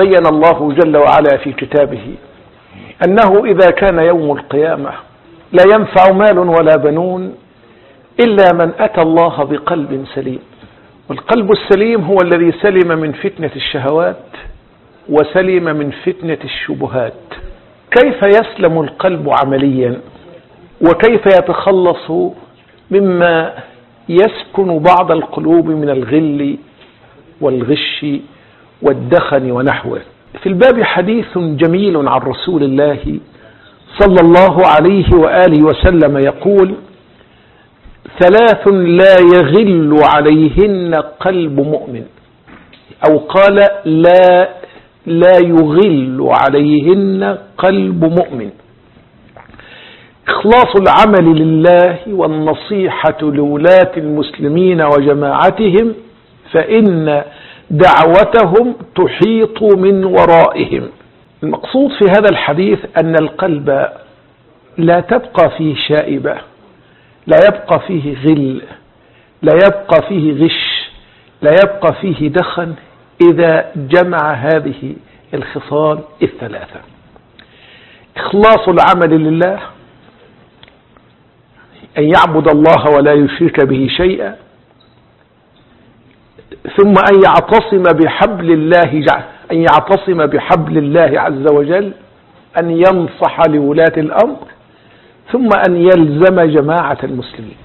بين الله جل وعلا في كتابه أنه إذا كان يوم القيامة لا ينفع مال ولا بنون إلا من أتى الله بقلب سليم. والقلب السليم هو الذي سلم من فتنة الشهوات وسلم من فتنة الشبهات. كيف يسلم القلب عمليا؟ وكيف يتخلص مما يسكن بعض القلوب من الغل والغش والدخن ونحوه. في الباب حديث جميل عن رسول الله صلى الله عليه وآله وسلم يقول ثلاث لا يغل عليهن قلب مؤمن. أو قال لا لا يغل عليهن قلب مؤمن. إخلاص العمل لله والنصيحة لولاة المسلمين وجماعتهم فإن دعوتهم تحيط من ورائهم. المقصود في هذا الحديث أن القلب لا تبقى فيه شائبة لا يبقى فيه غل لا يبقى فيه غش لا يبقى فيه دخن إذا جمع هذه الخصال الثلاثة. إخلاص العمل لله أن يعبد الله ولا يشرك به شيئا ثم أن يعتصم بحبل الله أن يعتصم بحبل الله عز وجل أن ينصح لولاة الأمر ثم أن يلزم جماعة المسلمين.